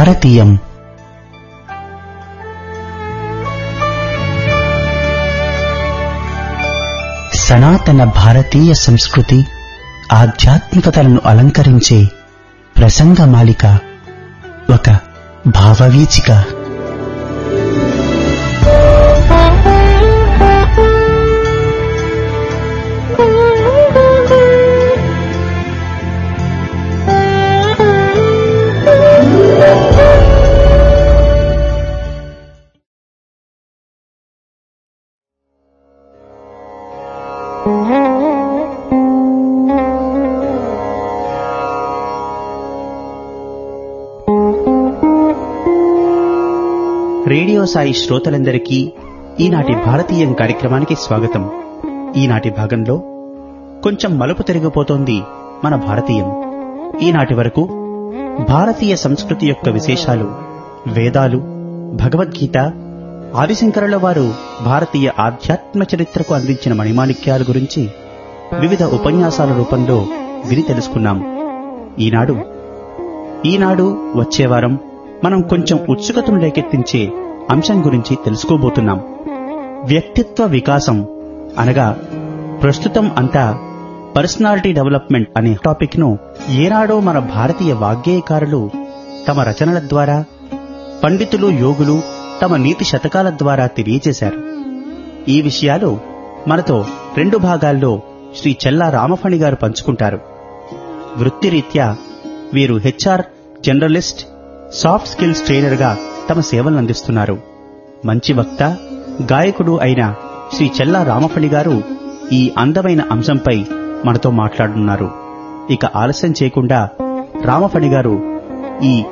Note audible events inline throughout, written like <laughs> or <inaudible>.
భారతీయం. సనాతన భారతీయ సంస్కృతి ఆధ్యాత్మికతలను అలంకరించే ప్రసంగమాలిక ఒక భావవీచిక. రేడియో సాయి శ్రోతలందరికీ ఈనాటి భారతీయం కార్యక్రమానికి స్వాగతం. ఈనాటి భాగంలో కొంచెం మలుపు తిరిగిపోతోంది మన భారతీయం. ఈనాటి వరకు భారతీయ సంస్కృతి యొక్క విశేషాలు వేదాలు భగవద్గీత ఆదిశంకరుల వారు భారతీయ ఆధ్యాత్మ చరిత్రకు అందించిన మణిమాణిక్యాల గురించి వివిధ ఉపన్యాసాల రూపంలో విని తెలుసుకున్నాం. ఈనాడు ఈనాడు వచ్చే వారం మనం కొంచెం ఉత్సుకతను రేకెత్తించే అంశం గురించి తెలుసుకోబోతున్నాం. వ్యక్తిత్వ వికాసం అనగా ప్రస్తుతం అంతా పర్సనాలిటీ డెవలప్మెంట్ అనే టాపిక్ను ఏనాడో మన భారతీయ వాగ్గేయకారులు తమ రచనల ద్వారా పండితులు యోగులు తమ నీతి శతకాల ద్వారా తెలియజేశారు. ఈ విషయాలు మనతో రెండు భాగాల్లో శ్రీ చెల్లా రామఫణి గారు పంచుకుంటారు. వృత్తిరీత్యా వీరు హెచ్ఆర్ జర్నలిస్ట్ సాఫ్ట్ స్కిల్స్ ట్రైనర్గా తమ సేవలను అందిస్తున్నారు. మంచి వక్త గాయకుడు అయిన శ్రీ చెల్లా రామఫణి గారు ఈ అందమైన అంశంపై మనతో మాట్లాడుతున్నారు. ఇక ఆలస్యం చేయకుండా రామఫణి గారు ఈ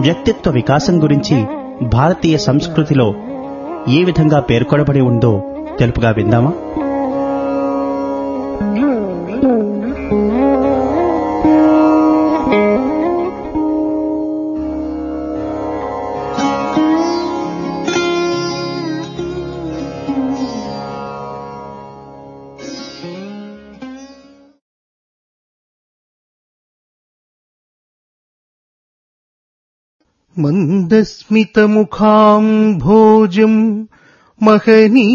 వ్యక్తిత్వ వికాసం గురించి భారతీయ సంస్కృతిలో ఏ విధంగా పేర్కొనబడి ఉందో తెలుపుగా విందామా? मन्दस्मितमुखाम्भोजम् महनीयगुणार्णवम्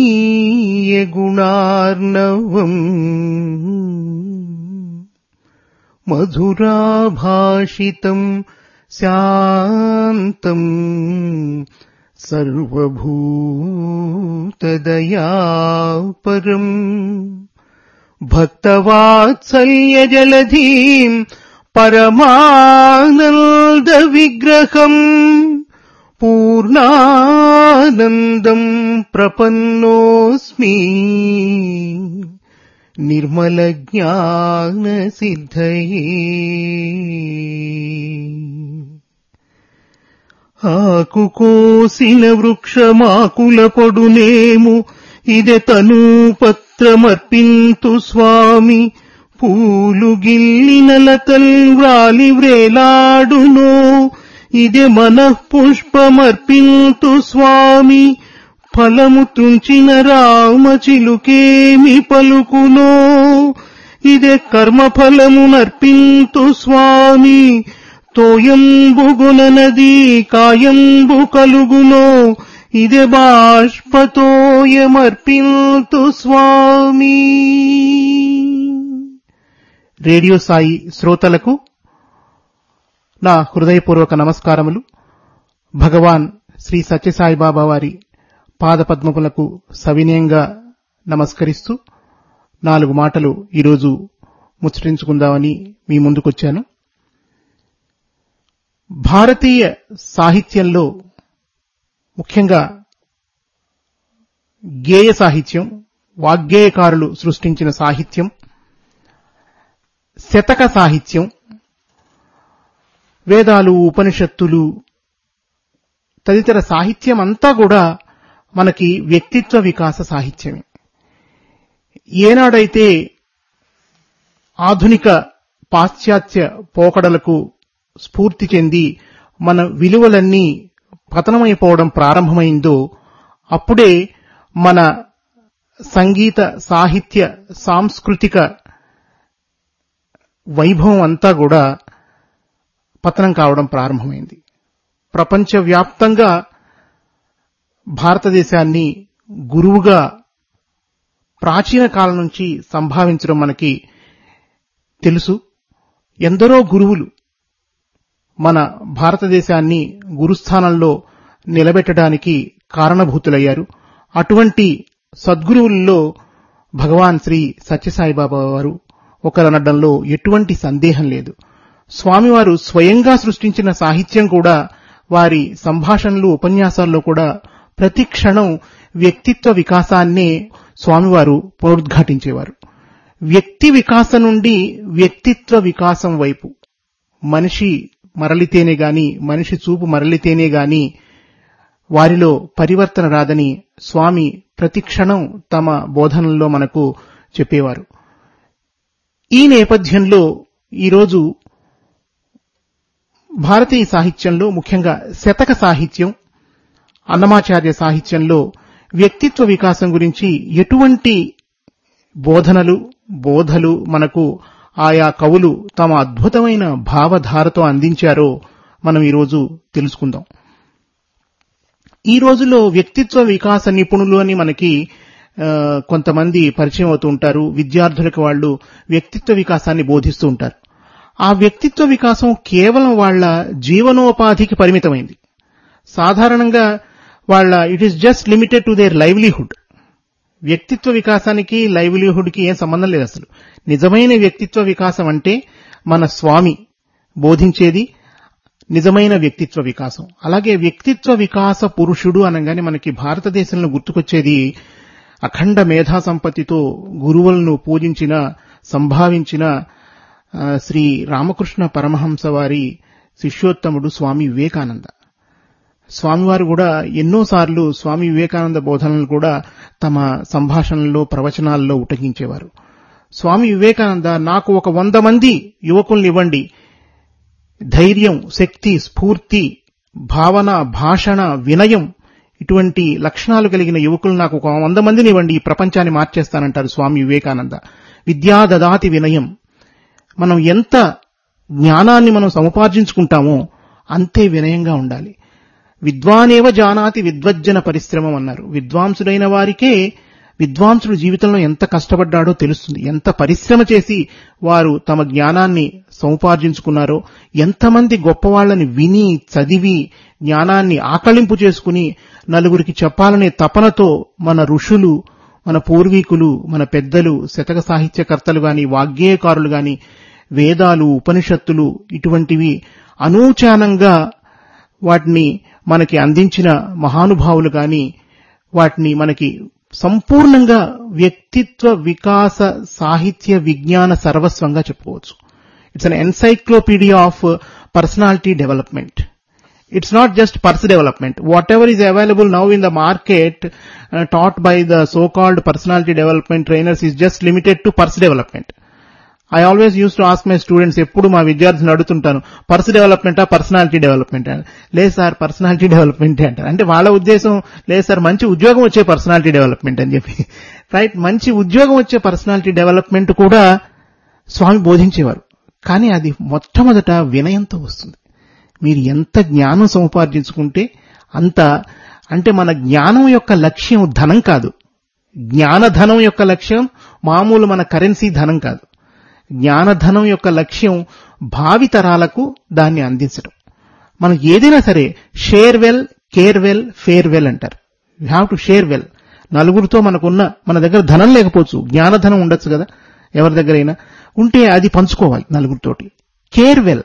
मधुराभाषितम् शान्तम् सर्वभूतदयापरम् भक्तवात्सल्यजलधीम् పరమానంద విగ్రహం పూర్ణానందం ప్రపన్నోస్మి నిర్మలజ్ఞానసిద్ధయే ఆకుకోసిన వృక్షమాకుల పొడునేము ఇదె తనూపత్రమర్పింతు స్వామి పూలు గిల్లిన లతల్ వ్రేలాడును. వ్రేలాడునో ఇదే మనఃపుష్పమర్పింతు స్వామి. ఫలము తుంచిన రామ చిలుకేమి పలుకునో. ఇదే కర్మఫలము నర్పింతు స్వామి. తోయంబుగుననది కాయంబు కలుగునో. ఇదే బాష్పతోయమర్పింతు స్వామి. రేడియో సాయి శ్రోతలకు నా హృదయపూర్వక నమస్కారములు. భగవాన్ శ్రీ సత్యసాయిబాబా వారి పాదపద్మములకు సవినయంగా నమస్కరిస్తూ నాలుగు మాటలు ఈరోజు ముచ్చటించుకుందామని మీ ముందుకొచ్చాను. భారతీయ సాహిత్యంలో ముఖ్యంగా గేయ సాహిత్యం వాగ్గేయకారులు సృష్టించిన సాహిత్యం శతక సాహిత్యం వేదాలు ఉపనిషత్తులు తదితర సాహిత్యం అంతా కూడా మనకి వ్యక్తిత్వ వికాస సాహిత్యమే. ఏనాడైతే ఆధునిక పాశ్చాత్య పోకడలకు స్ఫూర్తి చెంది మన విలువలన్నీ పతనమైపోవడం ప్రారంభమైందో అప్పుడే మన సంగీత సాహిత్య సాంస్కృతిక వైభవం అంతా కూడా పతనం కావడం ప్రారంభమైంది. ప్రపంచవ్యాప్తంగా భారతదేశాన్ని గురువుగా ప్రాచీన కాలం నుంచి సంభావించడం మనకి తెలుసు. ఎందరో గురువులు మన భారతదేశాన్ని గురుస్థానంలో నిలబెట్టడానికి కారణభూతులయ్యారు. అటువంటి సద్గురువుల్లో భగవాన్ శ్రీ సత్యసాయిబాబా వారు ఒకరనడంలో ఎటువంటి సందేహం లేదు. స్వామివారు స్వయంగా సృష్టించిన సాహిత్యం కూడా వారి సంభాషణలు ఉపన్యాసాల్లో కూడా ప్రతి క్షణం వ్యక్తిత్వ వికాసాన్నే స్వామివారు పునరుద్ఘాటించేవారు. వ్యక్తి వికాసం నుండి వ్యక్తిత్వ వికాసం వైపు. మనిషి మరలితేనే గాని మనిషి చూపు మరలితేనే గాని వారిలో పరివర్తన రాదని స్వామి ప్రతి క్షణం తమ బోధనల్లో మనకు చెప్పేవారు. ఈ నేపథ్యంలో ఈరోజు భారతీయ సాహిత్యంలో ముఖ్యంగా శతక సాహిత్యం అన్నమాచార్య సాహిత్యంలో వ్యక్తిత్వ వికాసం గురించి ఎటువంటి బోధనలు బోధలు మనకు ఆయా కవులు తమ అద్భుతమైన భావధారతో అందించారో మనం ఈరోజు తెలుసుకుందాం. ఈ రోజుల్లో వ్యక్తిత్వ వికాస నిపుణులు అని మనకి కొంతమంది పరిచయం అవుతూ ఉంటారు. విద్యార్థులకు వాళ్ళు వ్యక్తిత్వ వికాసాన్ని బోధిస్తూ ఉంటారు. ఆ వ్యక్తిత్వ వికాసం కేవలం వాళ్ళ జీవనోపాధికి పరిమితమైంది. సాధారణంగా వాళ్ళ it is just limited to their livelihood వ్యక్తిత్వ వికాసానికి లైవ్లీహుడ్కి ఏం సంబంధం లేదు అసలు. నిజమైన వ్యక్తిత్వ వికాసం అంటే మన స్వామి బోధించేది నిజమైన వ్యక్తిత్వ వికాసం. అలాగే వ్యక్తిత్వ వికాస పురుషుడు అనగానే మనకి భారతదేశంలో గుర్తుకొచ్చేది అఖండ మేధా సంపత్తితో గురువులను పూజించిన సంభావించిన శ్రీ రామకృష్ణ పరమహంస వారి శిష్యోత్తముడు స్వామి వివేకానంద. స్వామివారు కూడా ఎన్నోసార్లు స్వామి వివేకానంద బోధనలు కూడా తమ సంభాషణల్లో ప్రవచనాల్లో ఉటగించేవారు స్వామి వివేకానంద నాకు ఒక వంద మంది యువకుల్ని ఇవ్వండి ధైర్యం శక్తి స్ఫూర్తి భావన భాషణ వినయం ఇటువంటి లక్షణాలు కలిగిన యువకులు నాకు ఒక వంద మందిని ఇవ్వండి ఈ ప్రపంచాన్ని మార్చేస్తానంటారు స్వామి వివేకానంద. విద్యా దదాతి వినయం. మనం ఎంత జ్ఞానాన్ని మనం సముపార్జించుకుంటామో అంతే వినయంగా ఉండాలి. విద్వానేవ జానాతి విద్వజ్జన పరిశ్రమం అన్నారు. విద్వాంసుడైన వారికే విద్వాంసుడు జీవితంలో ఎంత కష్టపడ్డాడో తెలుస్తుంది. ఎంత పరిశ్రమ చేసి వారు తమ జ్ఞానాన్ని సముపార్జించుకున్నారో ఎంతమంది గొప్పవాళ్ళని విని చదివి జ్ఞానాన్ని ఆకళింపు చేసుకుని నలుగురికి చెప్పాలనే తపనతో మన ఋషులు మన పూర్వీకులు మన పెద్దలు శతక సాహిత్యకర్తలు గాని వాగ్గేయకారులు గాని వేదాలు ఉపనిషత్తులు ఇటువంటివి అనూచానంగా వాటిని మనకి అందించిన మహానుభావులు గాని వాటిని మనకి సంపూర్ణంగా వ్యక్తిత్వ వికాస సాహిత్య విజ్ఞాన సర్వస్వంగా చెప్పుకోవచ్చు it's an encyclopedia of personality development it's not just purse development. Whatever is available now in the market uh, taught by the so-called personality development trainers is just limited to purse development. I always use to ask my students ఎప్పుడు మా విద్యార్థులను అడుగుతుంటాను purse డెవలప్మెంటా personality development లేదు sir personality development <laughs> అంటారు. అంటే వాళ్ళ ఉద్దేశం లేదు సార్ మంచి ఉద్యోగం వచ్చే పర్సనాలిటీ డెవలప్మెంట్ అని చెప్పి. రైట్ మంచి ఉద్యోగం వచ్చే పర్సనాలిటీ డెవలప్మెంట్ కూడా స్వామి బోధించేవారు. కానీ అది మొట్టమొదట వినయంతో వస్తుంది. మీరు ఎంత జ్ఞానం సముపార్జించుకుంటే అంత అంటే మన జ్ఞానం యొక్క లక్ష్యం ధనం కాదు. జ్ఞానధనం యొక్క లక్ష్యం మామూలు మన కరెన్సీ ధనం కాదు. జ్ఞానధనం యొక్క లక్ష్యం భావితరాలకు దాన్ని అందించడం. మనం ఏదైనా సరే share well care well fare well అంటారు. You have to share well నలుగురితో మనకున్న మన దగ్గర ధనం లేకపోవచ్చు. జ్ఞానధనం ఉండొచ్చు కదా ఎవరి దగ్గరైనా. ఉంటే అది పంచుకోవాలి నలుగురితోటి. కేర్ వెల్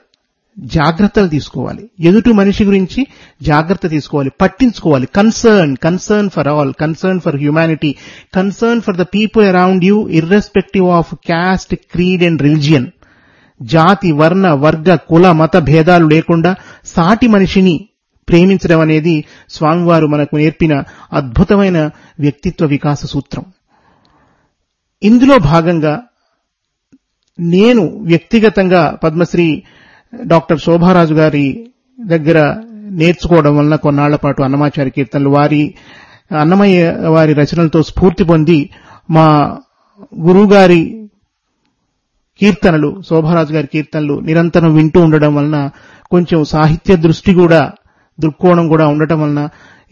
జాగ్రత్తలు తీసుకోవాలి. ఎదుటి మనిషి గురించి జాగ్రత్త తీసుకోవాలి పట్టించుకోవాలి. Concern concern for all concern for humanity concern for the people around you irrespective of caste creed and religion జాతి వర్ణ వర్గ కుల మత భేదాలు లేకుండా సాటి మనిషిని ప్రేమించడం అనేది స్వామివారు మనకు నేర్పిన అద్భుతమైన వ్యక్తిత్వ వికాస సూత్రం. ఇందులో భాగంగా నేను వ్యక్తిగతంగా పద్మశ్రీ డాక్టర్ శోభారాజు గారి దగ్గర నేర్చుకోవడం వలన కొన్నాళ్ళ పాటు అన్నమాచారి కీర్తనలు వారి అన్నమయ్య వారి రచనలతో స్ఫూర్తి పొంది మా గురువుగారి కీర్తనలు శోభారాజు గారి కీర్తనలు నిరంతరం వింటూ ఉండడం వలన కొంచెం సాహిత్య దృష్టి కూడా దృక్కోణం కూడా ఉండటం వలన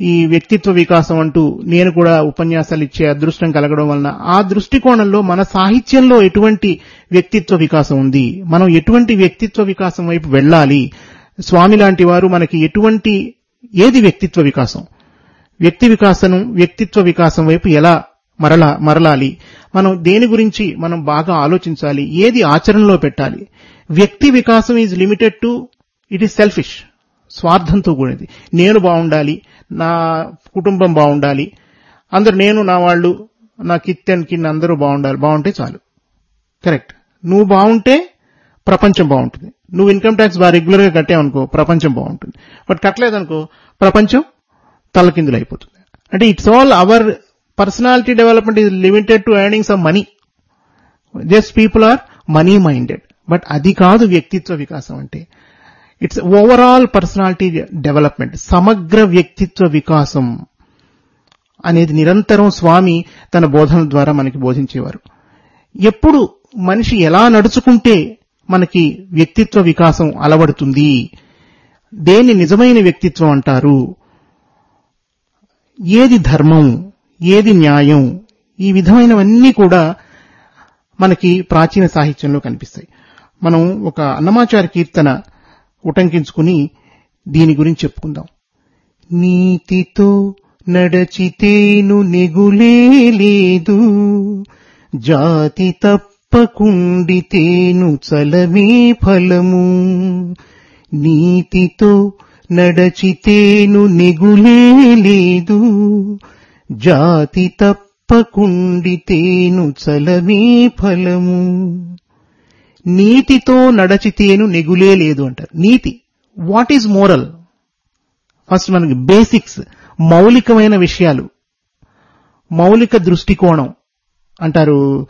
ఈ వ్యక్తిత్వ వికాసం అంటూ నేను కూడా ఉపన్యాసాలు ఇచ్చే అదృష్టం కలగడం వలన ఆ దృష్టికోణంలో మన సాహిత్యంలో ఎటువంటి వ్యక్తిత్వ వికాసం ఉంది? మనం ఎటువంటి వ్యక్తిత్వ వికాసం వైపు వెళ్ళాలి? స్వామి లాంటి వారు మనకి ఎటువంటి ఏది వ్యక్తిత్వ వికాసం? వ్యక్తి వికాసం వ్యక్తిత్వ వికాసం వైపు ఎలా మరలా మరలాలి? మనం దేని గురించి మనం బాగా ఆలోచించాలి? ఏది ఆచరణలో పెట్టాలి? వ్యక్తి వికాసం is limited to it is selfish స్వార్థంతో కూడింది. నేను బాగుండాలి నా కుటుంబం బాగుండాలి అందరు నేను నా వాళ్ళు నా కిత్తెన్ కిన్ అందరూ బాగుండాలి. బాగుంటే చాలు. కరెక్ట్. నువ్వు బాగుంటే ప్రపంచం బాగుంటుంది. నువ్వు ఇన్కమ్ ట్యాక్స్ బాగా రెగ్యులర్గా కట్టావనుకో ప్రపంచం బాగుంటుంది. బట్ కట్టలేదనుకో ప్రపంచం తలకిందులు అయిపోతుంది. అంటే it's all our personality development is limited to earning some money just people are money minded but అది కాదు వ్యక్తిత్వ వికాసం అంటే. ఇట్స్ ఓవరాల్ పర్సనాలిటీ డెవలప్మెంట్ సమగ్ర వ్యక్తిత్వ వికాసం అనేది నిరంతరం స్వామి తన బోధన ద్వారా మనకి బోధించేవారు. ఎప్పుడు మనిషి ఎలా నడుచుకుంటే మనకి వ్యక్తిత్వ వికాసం అలవడుతుంది? దేని నిజమైన వ్యక్తిత్వం అంటారు? ఏది ధర్మం? ఏది న్యాయం? ఈ విధమైనవన్నీ కూడా మనకి ప్రాచీన సాహిత్యంలో కనిపిస్తాయి. మనం ఒక అన్నమాచార కీర్తన ఉటంకించుకుని దీని గురించి చెప్పుకుందాం. నీతితో నడచితేను నెగులేదు లేదు. జాతి తప్పకుండితేను చలమే ఫలము. నీతితో నడచితేను నెగులేదు లేదు. జాతి తప్పకుండితేను చలమే ఫలము. నీతితో నడచితేను నెగులే లేదు అంటారు. నీతి. వాట్ ఈజ్ మోరల్ ఫస్ట్ మనకి బేసిక్స్ మౌలికమైన విషయాలు. మౌలిక దృష్టికోణం అంటారు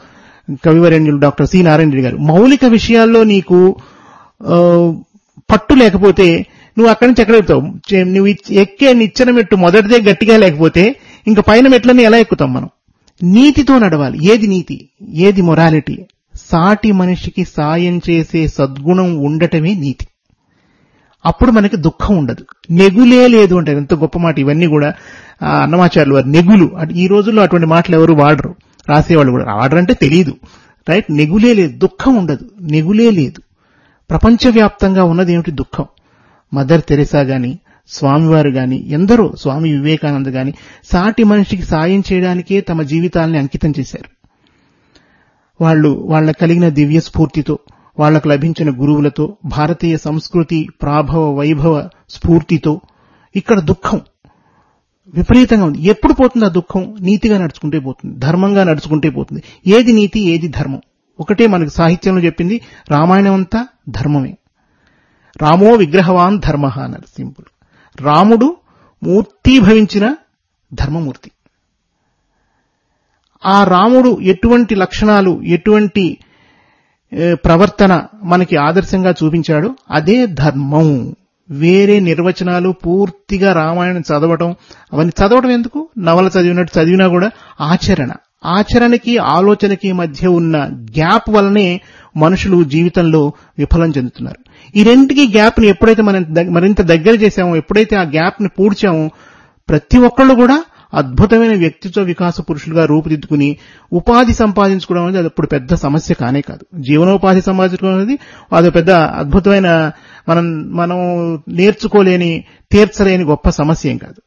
కవివరేణ్యులు డాక్టర్ సి నారాయణ రెడ్డి గారు. మౌలిక విషయాల్లో నీకు పట్టు లేకపోతే నువ్వు అక్కడి నుంచి ఎక్కడ ఎక్కుతావు నువ్వు ఎక్కే నిచ్చెన మెట్టు మొదటిదే గట్టిగా లేకపోతే ఇంకా పైన మెట్లని ఎలా ఎక్కుతాం మనం? నీతితో నడవాలి. ఏది నీతి? ఏది మొరాలిటీ సాటి మనిషికి సాయం చేసే సద్గుణం ఉండటమే నీతి. అప్పుడు మనకి దుఃఖం ఉండదు. నెగులే లేదు అంటే ఎంత గొప్ప మాట. ఇవన్నీ కూడా అన్నమాచార్యులు వారు నెగులు. ఈ రోజుల్లో అటువంటి మాటలు ఎవరు వాడరు. రాసేవాళ్ళు కూడా. వాడరంటే తెలియదు రైట్? నెగులే లేదు. దుఃఖం ఉండదు. నెగులే లేదు. ప్రపంచవ్యాప్తంగా ఉన్నది ఏమిటి దుఃఖం? మదర్ తెరెసా గాని స్వామివారు గాని ఎందరో స్వామి వివేకానంద గాని సాటి మనిషికి సాయం చేయడానికే తమ జీవితాల్ని అంకితం చేశారు. వాళ్ళు వాళ్ళ కలిగిన దివ్య స్ఫూర్తితో వాళ్ళకు లభించిన గురువులతో భారతీయ సంస్కృతి ప్రాభవ వైభవ స్ఫూర్తితో ఇక్కడ దుఃఖం విపరీతంగా ఉంది. ఎప్పుడు పోతుంది ఆ దుఃఖం? నీతిగా నడుచుకుంటే పోతుంది ధర్మంగా నడుచుకుంటే పోతుంది. ఏది నీతి ఏది ధర్మం? ఒకటే మనకు సాహిత్యంలో చెప్పింది రామాయణం అంతా ధర్మమే. రామో విగ్రహవాన్ ధర్మ అన్నారు సింపుల్. రాముడు మూర్తీభవించిన ధర్మమూర్తి. ఆ రాముడు ఎటువంటి లక్షణాలు ఎటువంటి ప్రవర్తన మనకి ఆదర్శంగా చూపించాడు అదే ధర్మం. వేరే నిర్వచనాలు పూర్తిగా రామాయణం చదవటం అవన్నీ చదవటం ఎందుకు? నవల చదివినట్టు చదివినా కూడా ఆచరణ. ఆచరణకి ఆలోచనకి మధ్య ఉన్న గ్యాప్ వలనే మనుషులు జీవితంలో విఫలం చెందుతున్నారు. ఈ రెంటికి గ్యాప్ని ఎప్పుడైతే మనం మరింత దగ్గర చేశామో ఎప్పుడైతే ఆ గ్యాప్ని పూడ్చామో ప్రతి ఒక్కళ్ళు కూడా అద్భుతమైన వ్యక్తిత్వ వికాస పురుషులుగా రూపుదిద్దుకుని ఉపాధి సంపాదించుకోవడం అనేది అది అప్పుడు పెద్ద సమస్య కానే కాదు. జీవనోపాధి సంపాదించుకోవడం అనేది అది పెద్ద అద్భుతమైన మనం మనం నేర్చుకోలేని తీర్చలేని గొప్ప సమస్య ఏం కాదు.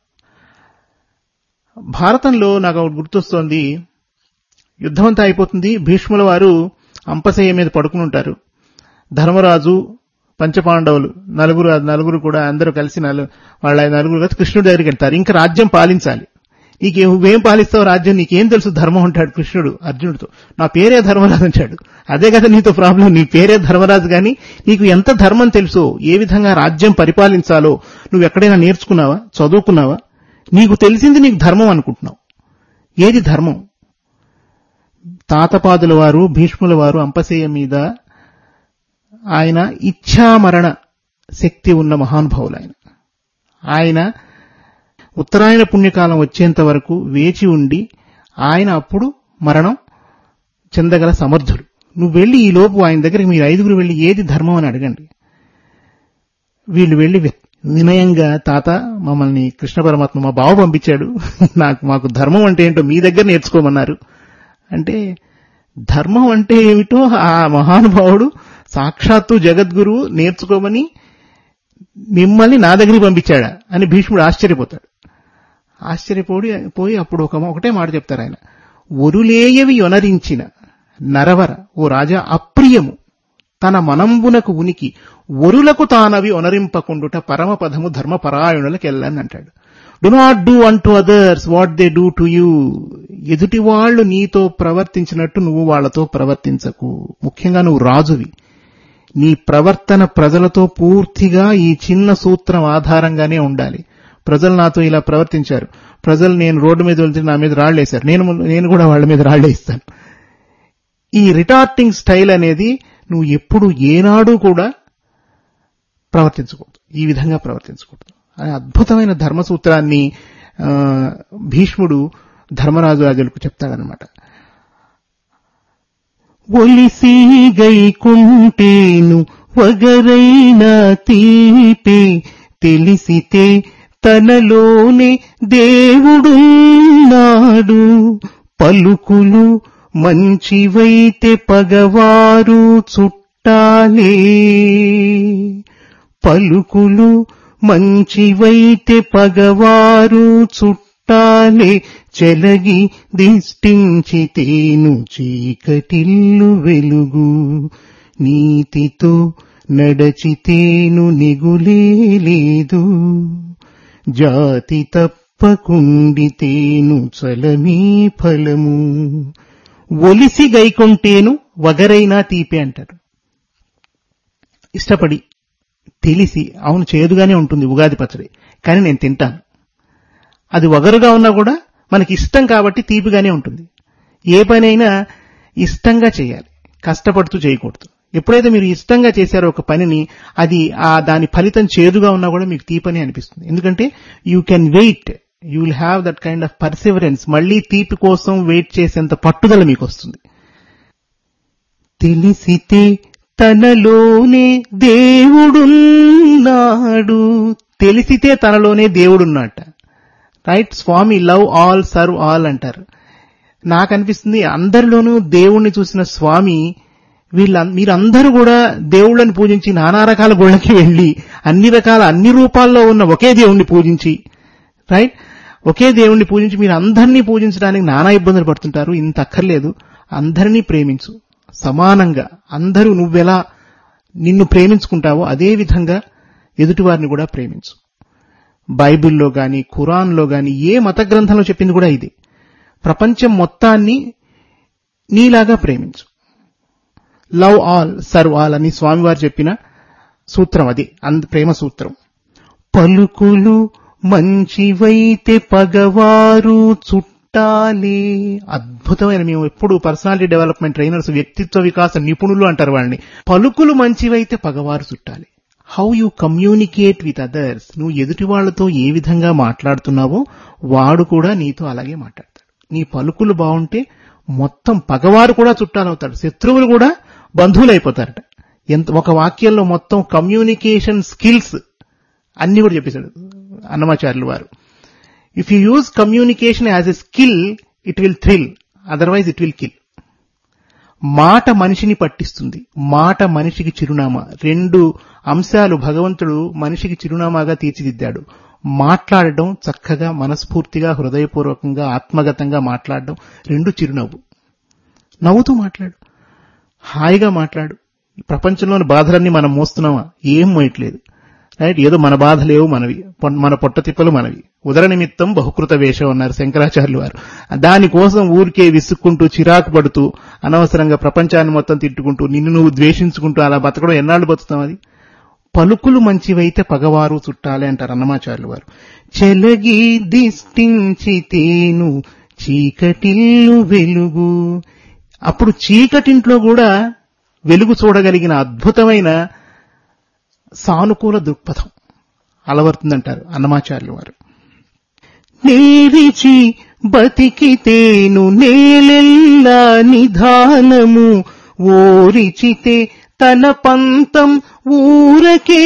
భారతంలో నాకు ఒకటి గుర్తొస్తోంది. యుద్ధం అంతా అయిపోతుంది. భీష్ముల వారు అంపశయ్య మీద పడుకుని ఉంటారు. ధర్మరాజు పంచపాండవులు నలుగురు నలుగురు కూడా అందరూ కలిసి నలు వాళ్ళ నలుగురు కలిసి కృష్ణుడి దగ్గరికి వెళ్తారు. ఇంకా రాజ్యం పాలించాలి. నీకు నువ్వేం పాలిస్తావు రాజ్యం? నీకేం తెలుసు ధర్మం అంటాడు కృష్ణుడు అర్జునుడితో. నా పేరే ధర్మరాజు అంటాడు. అదే కదా నీతో ప్రాబ్లం. నీ పేరే ధర్మరాజు గాని నీకు ఎంత ధర్మం తెలుసో ఏ విధంగా రాజ్యం పరిపాలించాలో నువ్వు ఎక్కడైనా నేర్చుకున్నావా? చదువుకున్నావా? నీకు తెలిసింది నీకు ధర్మం అనుకుంటున్నావు. ఏది ధర్మం? తాతపాదుల వారు భీష్ముల వారు అంపశయ్య మీద ఆయన ఇచ్ఛామరణ శక్తి ఉన్న మహానుభావులు ఆయన. ఆయన ఉత్తరాయణ పుణ్యకాలం వచ్చేంత వరకు వేచి ఉండి ఆయన అప్పుడు మరణం చెందగల సమర్థుడు. నువ్వు వెళ్ళి ఈ లోపు ఆయన దగ్గరికి మీరు ఐదుగురు వెళ్ళి ఏది ధర్మం అని అడగండి. వీళ్ళు వెళ్ళి వినయంగా తాత మమ్మల్ని కృష్ణ పరమాత్మ మా బావ పంపించాడు. <laughs> నాకు మాకు ధర్మం అంటే ఏంటో మీ దగ్గర నేర్చుకోమన్నారు. అంటే ధర్మం అంటే ఏమిటో ఆ మహానుభావుడు సాక్షాత్తు జగద్గురువు నేర్చుకోమని మిమ్మల్ని నా దగ్గరికి పంపించాడా అని భీష్ముడు ఆశ్చర్యపోతాడు. ఆశ్చర్యపోడి పోయి అప్పుడు ఒక ఒకటే మాట చెప్తారు ఆయన. ఒరులేయవి యొనరించిన నరవర ఓ రాజా అప్రియము తన మనంబునకు ఉనికి ఒరులకు తానవి ఒనరింపకుండుట పరమపదము ధర్మపరాయణులకెళ్ళని అంటాడు. Do not do unto others what they do to you ఎదుటి వాళ్ళు నీతో ప్రవర్తించినట్టు నువ్వు వాళ్ళతో ప్రవర్తించకు. ముఖ్యంగా నువ్వు రాజువి. నీ ప్రవర్తన ప్రజలతో పూర్తిగా ఈ చిన్న సూత్రం ఆధారంగానే ఉండాలి. ప్రజలు నాతో ఇలా ప్రవర్తించారు. ప్రజలు నేను రోడ్డు మీద వెళ్తే నా మీద రాళ్ళేశారు. నేను నేను కూడా వాళ్ళ మీద రాళ్ళేస్తాను. ఈ రిటార్టింగ్ స్టైల్ అనేది నువ్వు ఎప్పుడు ఏనాడు కూడా ప్రవర్తించకూడదు. ఈ విధంగా ప్రవర్తించకూడదు. అనే అద్భుతమైన ధర్మ సూత్రాన్ని భీష్ముడు ధర్మరాజు రాజులకు చెప్తాడనమాట ఒలిసి గైకుంటేను వగరైన తీపే తెలిసితే తనలోనే దేవుడున్నాడు. పలుకులు మంచివైతే పగవారు చుట్టాలే. పలుకులు మంచివైతే పగవారు చుట్టాలే. చెలగి దిష్టించితేను చీకటిల్లు వెలుగు. నీతితో నడచితేను నిగులే లేదు జాతి తప్పకుండితేను చలమీ ఫలము. ఒలిసి గైకొంటేను వగరైనా తీపే అంటారు. ఇష్టపడి తెలిసి అవును చేదుగానే ఉంటుంది ఉగాది పచ్చడి కానీ నేను తింటాను. అది వగరుగా ఉన్నా కూడా మనకి ఇష్టం కాబట్టి తీపిగానే ఉంటుంది. ఏ పనైనా ఇష్టంగా చేయాలి. కష్టపడుతూ చేయకూడదు. ఎప్పుడైతే మీరు ఇష్టంగా చేశారో ఒక పనిని అది ఆ దాని ఫలితం చేదుగా ఉన్నా కూడా మీకు తీపని అనిపిస్తుంది. ఎందుకంటే you can wait you will have that kind of perseverance మళ్ళీ తీపి కోసం వెయిట్ చేసేంత పట్టుదల మీకు వస్తుంది. తెలిసితే తనలోనే దేవుడున్నాడు. తెలిసితే తనలోనే దేవుడున్నట right Swami love all serve all అంటారు. నాకు అనిపిస్తుంది అందరిలోనూ దేవుణ్ణి చూసిన స్వామి వీళ్ళ మీరందరూ కూడా దేవుళ్ళని పూజించి నానా రకాల గుళ్ళకి వెళ్ళి అన్ని రకాల అన్ని రూపాల్లో ఉన్న ఒకే దేవుణ్ణి పూజించి రైట్ ఒకే దేవుణ్ణి పూజించి మీరు అందరినీ పూజించడానికి నానా ఇబ్బందులు పడుతుంటారు. ఇంత అక్కర్లేదు. అందరినీ ప్రేమించు. సమానంగా. అందరూ నువ్వెలా నిన్ను ప్రేమించుకుంటావో అదే విధంగా ఎదుటివారిని కూడా ప్రేమించు. బైబిల్లో గాని ఖురాన్లో గాని ఏ మత గ్రంథంలో చెప్పింది కూడా ఇది. ప్రపంచం మొత్తాన్ని నీలాగా ప్రేమించు. లవ్ ఆల్ సర్వ్ ఆల్ అని స్వామివారు చెప్పిన సూత్రం అది అంద ప్రేమ సూత్రం. పలుకులు మంచివైతే పగవారు చుట్టాలే. అద్భుతమైన మేము ఎప్పుడు పర్సనాలిటీ డెవలప్మెంట్ ట్రైనర్స్ వ్యక్తిత్వ వికాస నిపుణులు అంటారు వాళ్ళని. పలుకులు మంచివైతే పగవారు చుట్టాలి. How you communicate with others నువ్వు ఎదుటి వాళ్ళతో ఏ విధంగా మాట్లాడుతున్నావో వాడు కూడా నీతో అలాగే మాట్లాడతాడు. నీ పలుకులు బాగుంటే మొత్తం పగవారు కూడా చుట్టాలవుతాడు. శత్రువులు కూడా బంధువులైపోతారట. ఎంత ఒక వాక్యంలో మొత్తం కమ్యూనికేషన్ స్కిల్స్ అన్ని కూడా చెప్పేశాడు అన్నమాచార్యులు వారు. If you use communication as a skill it will thrill otherwise it will kill మాట మనిషిని పట్టిస్తుంది. మాట మనిషికి చిరునామా. రెండు అంశాలు భగవంతుడు మనిషికి చిరునామాగా తీర్చిదిద్దాడు. మాట్లాడడం చక్కగా మనస్ఫూర్తిగా హృదయపూర్వకంగా ఆత్మగతంగా మాట్లాడడం రెండు చిరునవ్వు. నవ్వుతూ మాట్లాడు. హాయిగా మాట్లాడు. ప్రపంచంలోని బాధలన్నీ మనం మోస్తున్నామా? ఏం మోయట్లేదు. రైట్? ఏదో మన బాధలేవు మనవి. మన పొట్ట తిప్పలు మనవి. ఉదర నిమిత్తం బహుకృత వేషం అన్నారు శంకరాచార్యులు వారు. దానికోసం ఊరికే విసుక్కుంటూ చిరాకు పడుతూ అనవసరంగా ప్రపంచాన్ని మొత్తం తిట్టుకుంటూ నిన్ను నువ్వు ద్వేషించుకుంటూ అలా బతకడం ఎన్నాళ్ళు బతుకుతాం అది? పలుకులు మంచివైతే పగవారు చుట్టాలి అంటారు అన్నమాచార్యులు వారు. చెలగి దిష్టించితేను చీకటిల్లు వెలుగు అప్పుడు చీకటింట్లో కూడా వెలుగు చూడగలిగిన అద్భుతమైన సానుకూల దృక్పథం అలవరుతుందంటారు అన్నమాచార్యులు వారు. నేరిచి బతికితేను నేలెల్లా నిధానము ఓరిచితే తన పంతం ఊరకే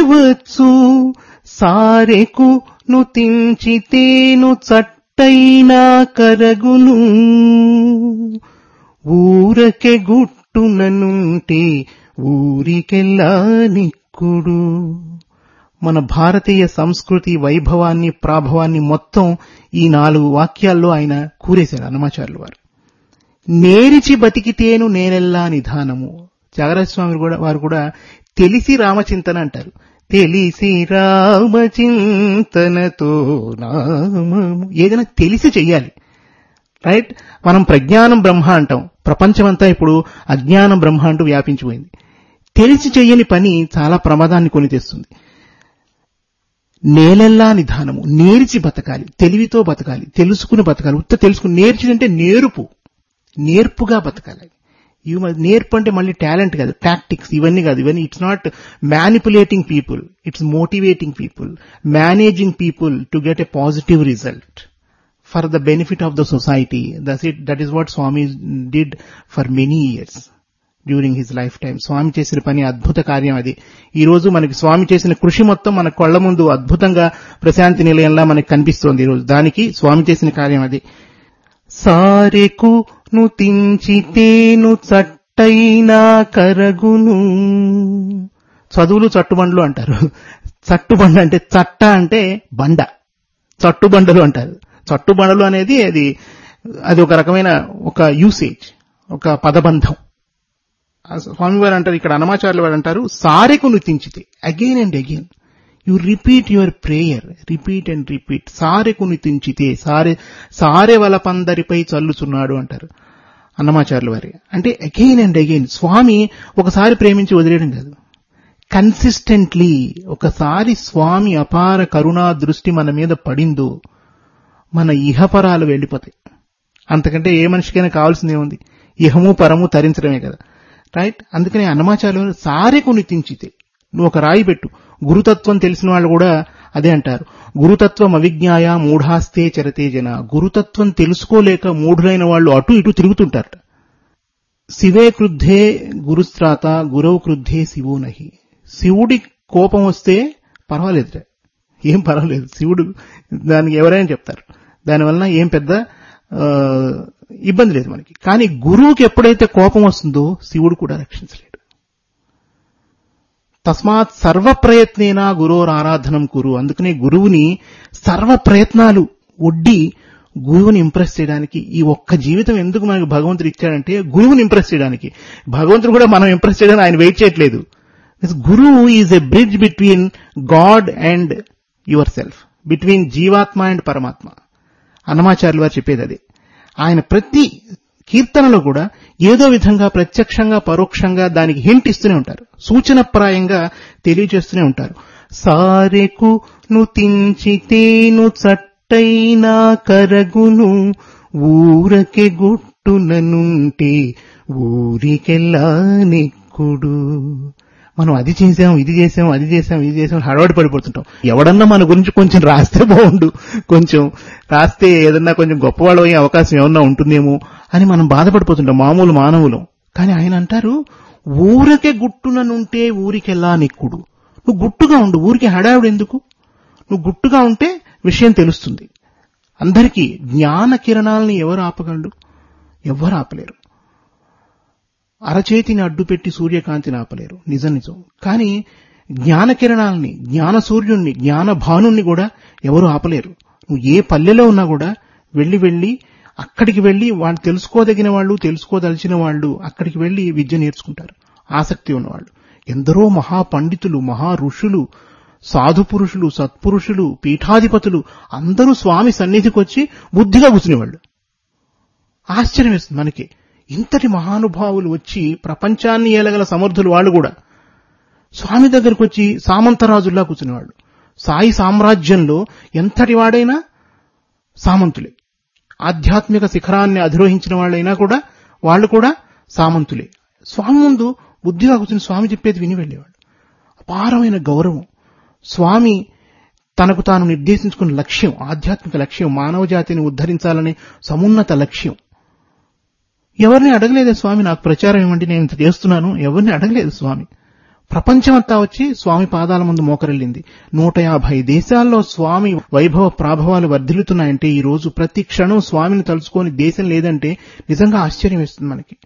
వచ్చు. సారెకు నుతించితేను చట్టైనా కరగును. ఊరకె గుట్టుననుంటే ఊరికెల్లా నిక్కుడు. మన భారతీయ సంస్కృతి వైభవాన్ని ప్రాభవాన్ని మొత్తం ఈ నాలుగు వాక్యాల్లో ఆయన కూరేశారు అన్నమాచార్యులు వారు. నేరిచి బతికితేను నేనెల్లా నిధానము. త్యాగరాజస్వామి కూడా వారు కూడా తెలిసి రామచింతన అంటారు. తెలిసి రామచింతనతో నామము. ఏదైనా తెలిసి చెయ్యాలి. రైట్ మనం ప్రజ్ఞానం బ్రహ్మ అంటాం. ప్రపంచమంతా ఇప్పుడు అజ్ఞానం బ్రహ్మ అంటూ వ్యాపించిపోయింది. తెలిసి చెయ్యని పని చాలా ప్రమాదాన్ని కొని తెస్తుంది నేలెల్లా నిధానము నేర్చి బతకాలి తెలివితో బతకాలి తెలుసుకుని బతకాలి ఉత్త తెలుసుకుని నేర్చిదంటే నేర్పు నేర్పుగా బతకాలి. ఇవి నేర్పు అంటే మళ్ళీ టాలెంట్ కాదు టాక్టిక్స్ ఇవన్నీ కాదు ఇవన్నీ it's not manipulating people it's motivating people managing people to get a positive result for the benefit of the society that it that is what Swami did for many years during his lifetime Swami చేసిన పని అద్భుత కార్యం అది. ఈ రోజు మనకి స్వామి చేసిన కృషి మొత్తం మన కళ్ళ ముందు అద్భుతంగా ప్రశాంతి నిలయంలా మనకి కనిపిస్తోంది ఈ రోజు. దానికి స్వామి చేసిన కార్యం అది. సారెకు నుతించితేను చట్టైనా కరగును. చదువులు చట్టుబండ్లు అంటారు. చట్టుబండ అంటే చట్ట అంటే బండ. చట్టుబండలు అంటారు. చట్టుబడలు అనేది అది అది ఒక రకమైన ఒక యూసేజ్ ఒక పదబంధం. స్వామివారు అంటారు ఇక్కడ అనమాచార్యులు వారు అంటారు సారెకు నుతించితే again and again you repeat your prayer repeat and repeat సారెకు నుతించితే సారె సారె వలపందరిపై చల్లుచున్నాడు అంటారు అన్నమాచార్యుల వారి. అంటే అగైన్ అండ్ అగైన్ స్వామి ఒకసారి ప్రేమించి వదిలేయడం కాదు. కన్సిస్టెంట్లీ ఒకసారి స్వామి అపార కరుణా దృష్టి మన మీద పడిందో మన ఇహపరాలు వెళ్ళిపోతాయి. అంతకంటే ఏ మనిషికైనా కావాల్సిందే ఉంది ఇహము పరము తరించడమే కదా. రైట్ అందుకని అన్నమాచార్యులు సారెకు నితించితే నువ్వు ఒక రాయి పెట్టు. గురుతత్వం తెలిసిన వాళ్ళు కూడా అదే అంటారు. గురుతత్వం అవిజ్ఞాయ మూఢాస్తే చరతే జన. గురుతత్వం తెలుసుకోలేక మూఢులైన వాళ్ళు అటు ఇటు తిరుగుతుంటారట. శివే క్రుద్ధే గురుస్త్రాత గురవు క్రుద్ధే శివో నహి. శివుడి కోపం వస్తే పర్వాలేదు ఏం పర్వాలేదు. శివుడు దానికి ఎవరైనా చెప్తారు. దానివల్ల ఏం పెద్ద ఇబ్బంది లేదు మనకి. కానీ గురువుకి ఎప్పుడైతే కోపం వస్తుందో శివుడు కూడా రక్షించలేడు. తస్మాత్ సర్వ ప్రయత్నేన గురోర్ ఆరాధనం కురు. అందుకనే గురువుని సర్వ ప్రయత్నాలు ఒడ్డి గురువుని ఇంప్రెస్ చేయడానికి ఈ ఒక్క జీవితం ఎందుకు మనకు భగవంతుడు ఇచ్చాడంటే గురువుని ఇంప్రెస్ చేయడానికి. భగవంతుడు కూడా మనం ఇంప్రెస్ చేయడానికి ఆయన వెయిట్ చేయట్లేదు. గురువు is a bridge between God and yourself between జీవాత్మ అండ్ పరమాత్మ. అన్నమాచార్యులు వారు చెప్పేది అదే. ఆయన ప్రతి కీర్తనలో కూడా ఏదో విధంగా ప్రత్యక్షంగా పరోక్షంగా దానికి హింట్ ఇస్తూనే ఉంటారు. సూచనప్రాయంగా తెలియజేస్తూనే ఉంటారు. సారెకు నుతించితేను చట్టైనా కరగును ఊరకె గుట్టుననుంటే ఊరికెల్లా నెక్కుడు. మనం అది చేసాం ఇది చేసాం అది చేసాం ఇది చేసాం హడావడి పడిపోతుంటాం. ఎవడన్నా మన గురించి కొంచెం రాస్తే బాగుండు. కొంచెం రాస్తే ఏదన్నా కొంచెం గొప్పవాళ్ళు అయ్యే అవకాశం ఏమన్నా ఉంటుందేమో అని మనం బాధపడిపోతుంటాం మామూలు మానవులు. కానీ ఆయన అంటారు ఊరకే గుట్టుననుంటే ఊరికెల్లా నెక్కుడు. నువ్వు గుట్టుగా ఉండు ఊరికి హడావుడు ఎందుకు? నువ్వు గుట్టుగా ఉంటే విషయం తెలుస్తుంది. అందరికీ జ్ఞాన కిరణాలని ఎవరు ఆపగలడు ఎవరు ఆపలేరు? అరచేతిని అడ్డుపెట్టి సూర్యకాంతిని ఆపలేరు. నిజం నిజం. కానీ జ్ఞాన కిరణాలని జ్ఞాన సూర్యుణ్ణి జ్ఞాన భానుణ్ణి కూడా ఎవరు ఆపలేరు. నువ్వు ఏ పల్లెలో ఉన్నా కూడా వెళ్ళి వెళ్ళి అక్కడికి వెళ్ళి వాళ్ళు తెలుసుకోదగిన వాళ్ళు తెలుసుకోదలిచిన వాళ్ళు అక్కడికి వెళ్ళి విద్య నేర్చుకుంటారు. ఆసక్తి ఉన్నవాళ్ళు. ఎందరో మహాపండితులు మహా ఋషులు సాధు పురుషులు సత్పురుషులు పీఠాధిపతులు అందరూ స్వామి సన్నిధికి వచ్చి బుద్ధిగా కూర్చునేవాళ్ళు. ఆశ్చర్యం వేస్తుంది మనకి. ఇంతటి మహానుభావులు వచ్చి ప్రపంచాన్ని ఏలగల సమర్థులు వాళ్ళు కూడా. స్వామి దగ్గరకు వచ్చి సామంతరాజుల్లా కూర్చునేవాళ్ళు. సాయి సామ్రాజ్యంలో ఎంతటి వాడైనా సామంతులే. ఆధ్యాత్మిక శిఖరాన్ని అధిరోహించిన వాళ్ళైనా కూడా వాళ్ళు కూడా సామంతులే. స్వామి ముందు బుద్ధిగా కూర్చుని స్వామి చెప్పేది విని వెళ్ళేవాడు అపారమైన గౌరవం. స్వామి తనకు తాను నిర్దేశించుకున్న లక్ష్యం ఆధ్యాత్మిక లక్ష్యం మానవ జాతిని ఉద్ధరించాలనే సమున్నత లక్ష్యం. ఎవరిని అడగలేదు స్వామి నాకు ప్రచారం ఇవ్వండి నేను ఇంత చేస్తున్నాను. ఎవరిని అడగలేదు స్వామి. ప్రపంచమంతా వచ్చి స్వామి పాదాల ముందు మోకరిల్లింది. నూట యాభై దేశాల్లో స్వామి వైభవ ప్రాభవాలు వర్ధిల్లుతున్నాయంటే ఈ రోజు ప్రతి క్షణం స్వామిని తలుచుకొని దేశం లేదంటే నిజంగా ఆశ్చర్యం వేస్తుంది మనకి.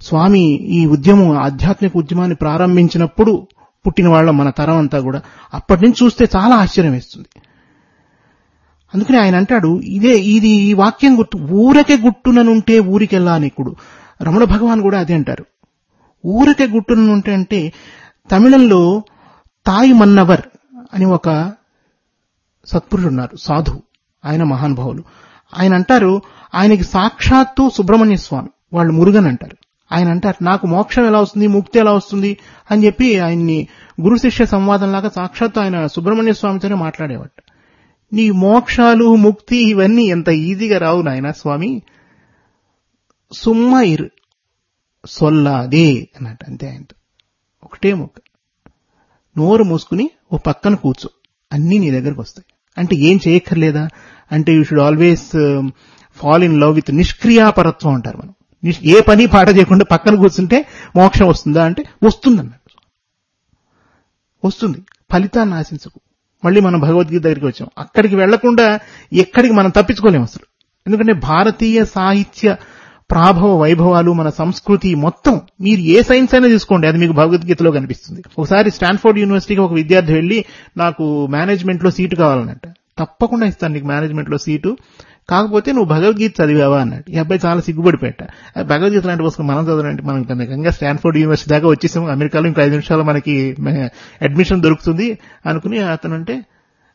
స్వామి ఈ ఉద్యమం ఆధ్యాత్మిక ఉద్యమాన్ని ప్రారంభించినప్పుడు పుట్టిన వాళ్ళ మన తరం అంతా కూడా. అప్పటి నుంచి చూస్తే చాలా ఆశ్చర్యం వేస్తుంది. అందుకని ఆయన అంటాడు ఇదే ఇది ఈ వాక్యం గుర్తు ఊరకే గుట్టుననుంటే ఊరికెళ్ళా నీకుడు రమణ భగవాన్ కూడా అదే అంటారు. ఊరకే గుట్టుననుంటే అంటే తమిళంలో తాయి మన్నవర్ అని ఒక సత్పురుషుడు ఉన్నారు సాధు ఆయన మహానుభావులు. ఆయన అంటారు ఆయనకి సాక్షాత్తు సుబ్రహ్మణ్య స్వామి వాళ్ళు మురుగన్ అంటారు. ఆయన అంటారు నాకు మోక్షం ఎలా వస్తుంది ముక్తి ఎలా వస్తుంది అని చెప్పి ఆయన్ని గురు శిష్య సంవాదం లాగా సాక్షాత్తు ఆయన సుబ్రహ్మణ్య స్వామితోనే మాట్లాడేవాడు. నీ మోక్షాలు ముక్తి ఇవన్నీ ఎంత ఈజీగా రావు నాయన స్వామి. సుమ్మ ఇరు. సొల్లాదే అన్నట్టు అంతే ఆయనతో ఒకటే మొక్క. నోరు మూసుకుని ఓ పక్కన కూర్చో. అన్నీ నీ దగ్గరకు వస్తాయి. అంటే ఏం చేయక్కర్లేదా? అంటే you should always fall in love with నిష్క్రియాపరత్వం అంటారు మనం. ఏ పని పాట చేయకుండా పక్కన కూర్చుంటే మోక్షం వస్తుందా అంటే వస్తుందన్నట్టు. వస్తుంది. ఫలితాన్ని ఆశించకు. మళ్ళీ మనం భగవద్గీత దగ్గరికి వచ్చాం. అక్కడికి వెళ్ళకుండా ఎక్కడికి మనం తప్పించుకోలేము అసలు. ఎందుకంటే భారతీయ సాహిత్య ప్రాభవ వైభవాలు మన సంస్కృతి మొత్తం మీరు ఏ సైన్స్ అయినా తీసుకోండి. అది మీకు భగవద్గీతలో కనిపిస్తుంది. ఒకసారి స్టాన్ఫోర్డ్ యూనివర్సిటీకి ఒక విద్యార్థి వెళ్ళి నాకు మేనేజ్మెంట్లో సీటు కావాలన్నట్ట తప్పకుండా ఇస్తాను నీకు మేనేజ్మెంట్లో సీటు. కాకపోతే నువ్వు భగవద్గీత చదివావా అన్నాడు. ఈ అబ్బాయి చాలా సిగ్గుపడిపోయాట. భగవద్గీత లాంటి పుస్తకం మనం చదవాలంటే మనం నిజంగా స్టాన్ఫోర్డ్ యూనివర్సిటీ దాకా వచ్చేసాము. అమెరికాలో ఇంకా ఐదు నిమిషాలు మనకి అడ్మిషన్ దొరుకుతుంది అనుకుని అతను అంటే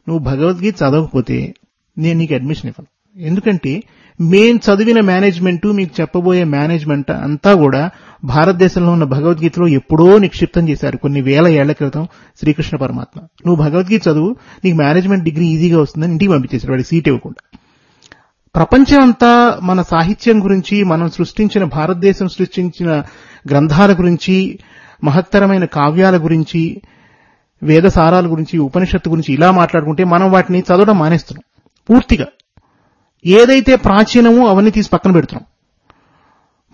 నువ్వు భగవద్గీత చదవకపోతే నేను నీకు అడ్మిషన్ ఇవ్వను. ఎందుకంటే మేం చదివిన మేనేజ్మెంట్ మీకు చెప్పబోయే మేనేజ్మెంట్ అంతా కూడా భారతదేశంలో ఉన్న భగవద్గీతలో ఎప్పుడో నిక్షిప్తం చేశారు కొన్ని వేల ఏళ్ళ క్రితం శ్రీకృష్ణ పరమాత్మ. నువ్వు భగవద్గీత చదువు నీకు మేనేజ్మెంట్ డిగ్రీ ఈజీగా వస్తుందని ఇంటికి పంపించేశారు. వాడికి సీట్ ఇవ్వకుండా. ప్రపంచం అంతా మన సాహిత్యం గురించి మనం సృష్టించిన భారతదేశం సృష్టించిన గ్రంథాల గురించి మహత్తరమైన కావ్యాల గురించి వేద సారాల గురించి ఉపనిషత్తు గురించి ఇలా మాట్లాడుకుంటే మనం వాటిని చదవడం మానేస్తున్నాం. పూర్తిగా. ఏదైతే ప్రాచీనమో అవన్నీ తీసి పక్కన పెడుతున్నాం.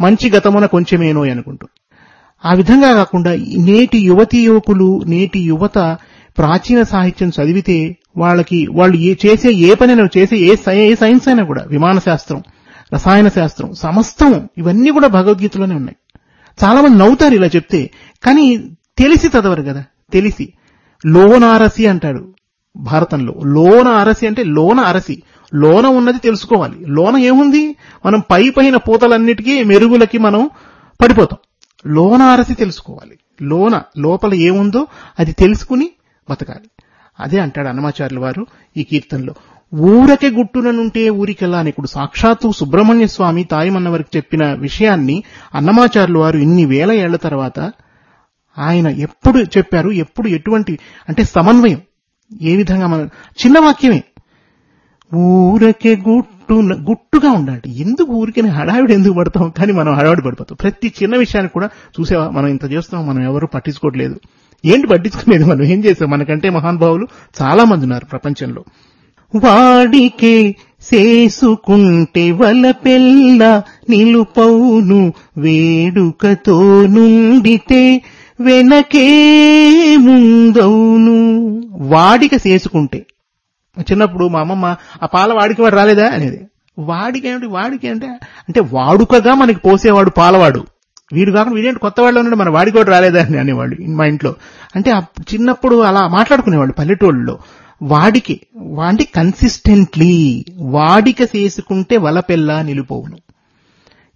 మంచి గతమున కొంచెమేనో అనుకుంటూ. ఆ విధంగా కాకుండా నేటి యువతీ యువకులు నేటి యువత ప్రాచీన సాహిత్యం చదివితే వాళ్ళకి వాళ్ళు ఏ చేసే ఏ పనైనా చేసే ఏ సై- ఏ సైన్స్ అయినా కూడా విమాన శాస్త్రం రసాయన శాస్త్రం సమస్తం ఇవన్నీ కూడా భగవద్గీతలోనే ఉన్నాయి. చాలా మంది నవ్వుతారు ఇలా చెప్తే కానీ తెలిసి చదవరు కదా తెలిసి. లోన అరసి అంటాడు భారతంలో. లోన అరసి అంటే లోన అరసి. లోన ఉన్నది తెలుసుకోవాలి. లోన ఏముంది? మనం పై పైన పూతలన్నిటికీ మెరుగులకి మనం పడిపోతాం. లోన అరసి తెలుసుకోవాలి. లోన లోపల ఏముందో అది తెలుసుకుని బతకాలి. అదే అంటాడు అన్నమాచార్యుల వారు ఈ కీర్తనలో. ఊరకే గుట్టుననుంటే ఊరికెల్లా అని ఇప్పుడు సాక్షాత్తు సుబ్రహ్మణ్య స్వామి తాయమన్న వారికి చెప్పిన విషయాన్ని అన్నమాచార్యుల వారు ఇన్ని వేల ఏళ్ళ తర్వాత ఆయన ఎప్పుడు చెప్పారు ఎప్పుడు ఎటువంటి అంటే సమన్వయం. ఏ విధంగా మన చిన్న వాక్యమే. ఊరకే గుట్టు గుట్టుగా ఉండాలి. ఎందుకు ఊరికే హడావిడి ఎందుకు పడతాం? కానీ మనం హడావిడి పడిపోతాం. ప్రతి చిన్న విషయాన్ని కూడా చూసేవా? మనం ఇంత చేస్తాం మనం ఎవరు పట్టించుకోవట్లేదు. ఏంటి పట్టించుకునేది? మనం ఏం చేసాం? మనకంటే మహానుభావులు చాలా మంది ఉన్నారు ప్రపంచంలో. వాడికే చేసుకుంటే వలపెల్ల నిలుపౌను వేడుకతో నుండితే వెనకే ముందౌను. వాడిక చేసుకుంటే. చిన్నప్పుడు మా అమ్మమ్మ ఆ పాల వాడికి వాడు రాలేదా? అనేది. వాడికి ఏమిటి వాడికి అంటే అంటే వాడుకగా మనకి పోసేవాడు పాలవాడు. వీడు కాకుండా వీడేంటి కొత్త వాళ్ళు ఉన్నాడు? మన వాడికి కూడా రాలేదని అనేవాళ్ళు మా ఇంట్లో. అంటే చిన్నప్పుడు అలా మాట్లాడుకునేవాళ్ళు పల్లెటూళ్ళలో. వాడికి వాడి కన్సిస్టెంట్లీ వాడిక చేసుకుంటే వలపెల్లా నిలిపోవును.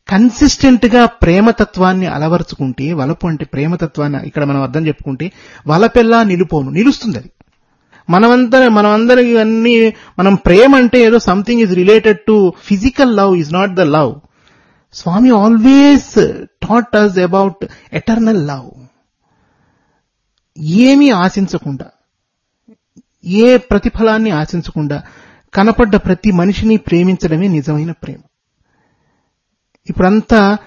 కన్సిస్టెంట్గా ప్రేమతత్వాన్ని అలవరుచుకుంటే వలపు అంటే ప్రేమతత్వాన్ని ఇక్కడ మనం అర్థం చెప్పుకుంటే వలపెల్లా నిలుపోను నిలుస్తుంది అది. మనమంతా మనమందరికి అన్ని మనం ప్రేమ అంటే ఏదో something is related to physical love is not the love Swami always taught us about eternal love ఏమీ ఆశించకుండా ఏ ప్రతిఫలాన్ని ఆశించకుండా కనపడ్డ ప్రతి మనిషిని ప్రేమించడమే నిజమైన ప్రేమ. ఇప్పుడంతా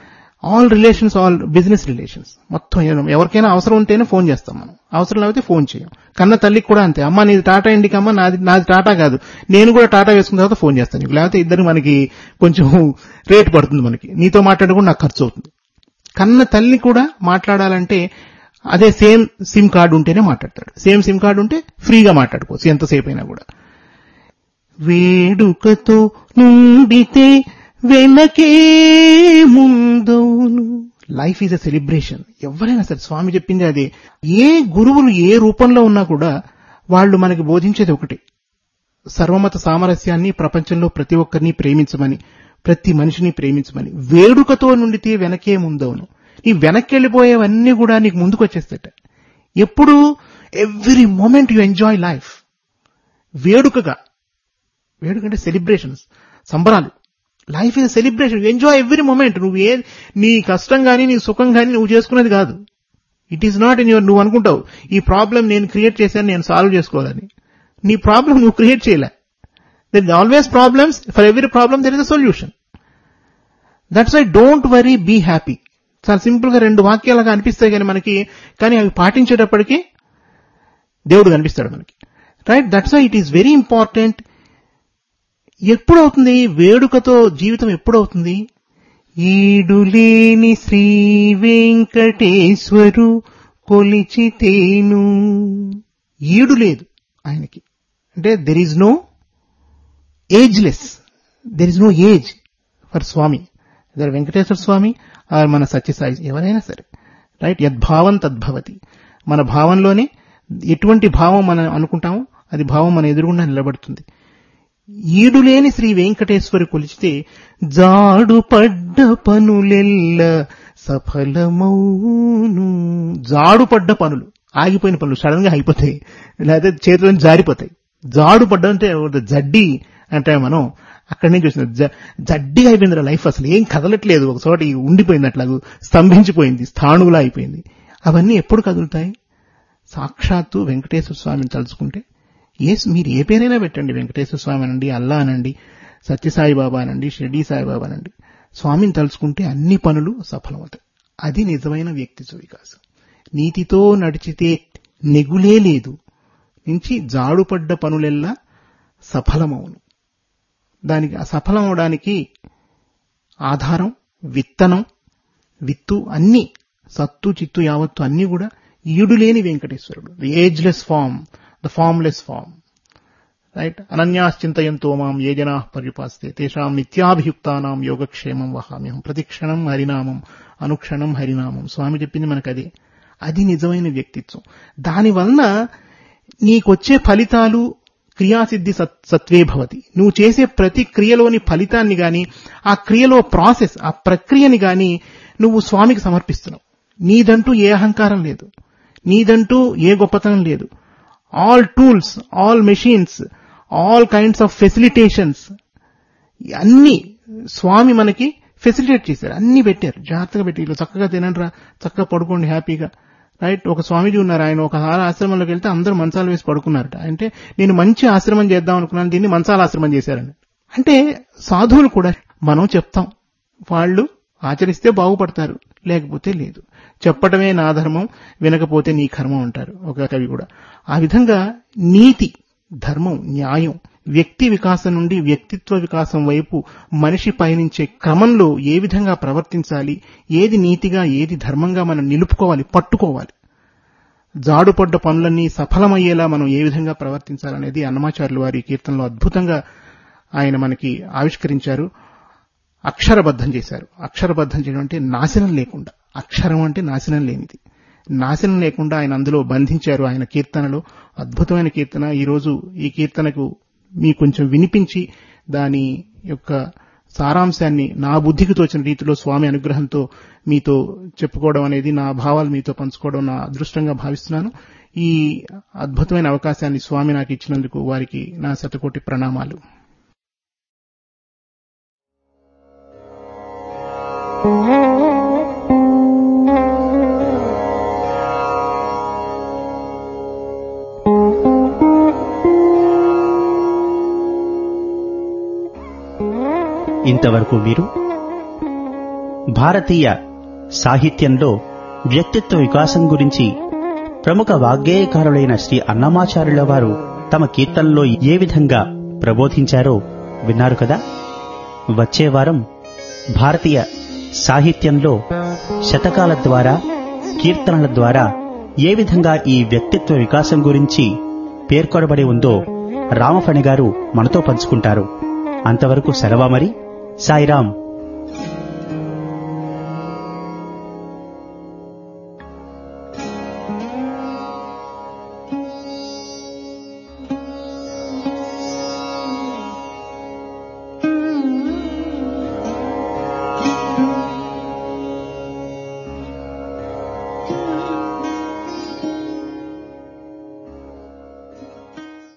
all relations all business relations మొత్తం ఎవరికైనా అవసరం ఉంటేనే ఫోన్ చేస్తాం మనం. అవసరం లేకపోతే ఫోన్ చేయం. కన్న తల్లికి కూడా అంతే. అమ్మ నీది టాటా ఇండికి అమ్మ నాది నాది టాటా కాదు. నేను కూడా టాటా వేసుకున్న తర్వాత ఫోన్ చేస్తాను నీకు. లేకపోతే ఇద్దరు మనకి కొంచెం రేట్ పడుతుంది మనకి. నీతో మాట్లాడకుండా నాకు ఖర్చు అవుతుంది. కన్న తల్లి కూడా మాట్లాడాలంటే అదే సేమ్ సిమ్ కార్డు ఉంటేనే మాట్లాడతాడు. సేమ్ సిమ్ కార్డు ఉంటే ఫ్రీగా మాట్లాడుకోవచ్చు. ఎంతసేపు అయినా కూడా. వేడుకతో నుండితే వెనకే ముందవును లైఫ్ ఈజ్ అ సెలబ్రేషన్ ఎవరైనా సరే స్వామి చెప్పింది అదే. ఏ గురువులు ఏ రూపంలో ఉన్నా కూడా వాళ్ళు మనకి బోధించేది ఒకటి. సర్వమత సామరస్యాన్ని ప్రపంచంలో ప్రతి ఒక్కరిని ప్రేమించమని ప్రతి మనిషిని ప్రేమించమని వేడుకతో నుండితే వెనకే ముందవును నీ వెనక్కి వెళ్ళిపోయేవన్నీ కూడా నీకు ముందుకు వచ్చేస్తాట ఎప్పుడు every moment you enjoy life వేడుకగా. వేడుక అంటే సెలబ్రేషన్స్ సంబరాలు. Life is celebration enjoy every moment నువ్వు ఏ నీ కష్టం కానీ నీ సుఖం కానీ నువ్వు చేసుకునేది కాదు. It is not in your నువ్వు అనుకుంటావు ఈ ప్రాబ్లం నేను క్రియేట్ చేశాను నేను సాల్వ్ చేసుకోవాలని. నీ ప్రాబ్లం నువ్వు క్రియేట్ చేయలే. There always problems for every problem there is a solution that's why don't worry be happy చాలా సింపుల్గా రెండు వాక్యాలుగా అనిపిస్తాయి కానీ మనకి కానీ అవి పాటించేటప్పటికి దేవుడు కనిపిస్తాడు మనకి. Right that's why it is very important ఎప్పుడవుతుంది? వేడుకతో జీవితం ఎప్పుడవుతుంది? ఈడులేని శ్రీ వెంకటేశ్వరు కొలిచితేను. ఈడు లేదు ఆయనకి. అంటే there is no ageless there is no age for Swami ఇద్దరు వెంకటేశ్వర స్వామి ఆర్ మన సత్యసాయి ఎవరైనా సరే. రైట్ యద్భావం తద్భవతి మన భావంలోనే ఎటువంటి భావం మనం అనుకుంటామో అది భావం మన ఎదురుగుండా నిలబడుతుంది. ఈడులేని శ్రీ వెంకటేశ్వరి కొలిచితే జాడు పడ్డ పనులెల్ల సఫలమౌను. జాడు పడ్డ పనులు. ఆగిపోయిన పనులు సడన్గా అయిపోతాయి. లేదా చేతులను జారిపోతాయి. జాడు పడ్డ అంటే జడ్డి అంటే మనం. అక్కడి నుంచి చూసిన జడ్డిగా అయిపోయింది లైఫ్ అసలు. ఏం కదలట్లేదు. ఒక చోట ఉండిపోయింది అట్లాగూ. స్తంభించిపోయింది. స్థాణువులా అయిపోయింది. అవన్నీ ఎప్పుడు కదులుతాయి? సాక్షాత్తు వెంకటేశ్వర స్వామిని తలుచుకుంటే ఎస్ మీరు ఏ పేరైనా పెట్టండి. వెంకటేశ్వర స్వామి అనండి అల్లా అనండి సత్యసాయిబాబా అనండి షిర్డీ సాయిబాబా అనండి. స్వామిని తలుచుకుంటే అన్ని పనులు సఫలమవుతాయి. అది నిజమైన వ్యక్తిత్వ వికాసం నీతితో నడిచితే నెగులే లేదు. నుంచి జాడుపడ్డ పనులెల్లా సఫలమవును. దానికి సఫలం అవడానికి ఆధారం విత్తనం విత్తు అన్ని సత్తు చిత్తు యావత్తు అన్ని కూడా ఈడులేని వెంకటేశ్వరుడు. Ageless form the formless form right అనన్యాశ్చింతయంతో మాం ఏ జనా పరిపాస్తే తేషాం నిత్యాభియుక్తానాం యోగక్షేమం వహామ్యం ప్రతిక్షణం హరినామం అనుక్షణం హరినామం స్వామి చెప్పింది మనకు అదే అది నిజమైన వ్యక్తిత్వం. దానివలన నీకొచ్చే ఫలితాలు క్రియాసిద్ధి సత్వే భవతి. నువ్వు చేసే ప్రతి క్రియలోని ఫలితాన్ని గాని ఆ క్రియలో ప్రాసెస్ ఆ ప్రక్రియని గాని నువ్వు స్వామికి సమర్పిస్తున్నావు. నీదంటూ ఏ అహంకారం లేదు. నీదంటూ ఏ గొప్పతనం లేదు. All tools all machines all kinds of facilitations అన్ని స్వామి మనకి ఫెసిలిటేట్ చేశారు. అన్ని పెట్టారు. జాగ్రత్తగా పెట్టి ఇలా చక్కగా తినండి చక్కగా పడుకోండి హ్యాపీగా. రైట్ ఒక స్వామిజీ ఉన్నారు. ఆయన ఒకసారి ఆశ్రమంలోకి వెళ్తే అందరూ మంచాలు వేసి పడుకున్నారట. అంటే నేను మంచి ఆశ్రమం చేద్దాం అనుకున్నాను. దీన్ని మంచాల ఆశ్రమం చేశారని. అంటే సాధువులు కూడా మనం చెప్తాం. వాళ్ళు ఆచరిస్తే బాగుపడతారు. లేకపోతే లేదు. చెప్పటమే నా ధర్మం వినకపోతే నీ కర్మం అంటారు ఒక కవి కూడా. ఆ విధంగా నీతి ధర్మం న్యాయం వ్యక్తి వికాసం నుండి వ్యక్తిత్వ వికాసం వైపు మనిషి పయనించే క్రమంలో ఏ విధంగా ప్రవర్తించాలి ఏది నీతిగా ఏది ధర్మంగా మనం నిలుపుకోవాలి పట్టుకోవాలి. జాడుపడ్డ పనులన్నీ సఫలమయ్యేలా మనం ఏ విధంగా ప్రవర్తించాలనేది అన్నమాచార్యుల వారి కీర్తనలో అద్భుతంగా ఆయన మనకి ఆవిష్కరించారు. అక్షరబద్ధం చేశారు. అక్షరబద్ధం చేయడం అంటే నాశనం లేకుండా. అక్షరం అంటే నాశనం లేనిది. నాశనం లేకుండా ఆయన అందులో బంధించారు ఆయన కీర్తనలో. అద్భుతమైన కీర్తన. ఈరోజు ఈ కీర్తనకు మీ కొంచెం వినిపించి దాని యొక్క సారాంశాన్ని నా బుద్ధికి తోచిన రీతిలో స్వామి అనుగ్రహంతో మీతో చెప్పుకోవడం అనేది నా భావాలు మీతో పంచుకోవడం నా అదృష్టంగా భావిస్తున్నాను. ఈ అద్భుతమైన అవకాశాన్ని స్వామి నాకు ఇచ్చినందుకు వారికి నా శతకోటి ప్రణామాలు. ఇంతవరకు మీరు భారతీయ సాహిత్యంలో వ్యక్తిత్వ వికాసం గురించి ప్రముఖ వాగ్గేయకారులైన శ్రీ అన్నమాచార్యుల వారు తమ కీర్తనలో ఏ విధంగా ప్రబోధించారో విన్నారు కదా? వచ్చే వారం భారతీయ సాహిత్యంలో శతకాల ద్వారా కీర్తనల ద్వారా ఏ విధంగా ఈ వ్యక్తిత్వ వికాసం గురించి పేర్కొనబడి ఉందో రామఫణి గారు మనతో పంచుకుంటారు. అంతవరకు సెలవా మరి? సాయిరాం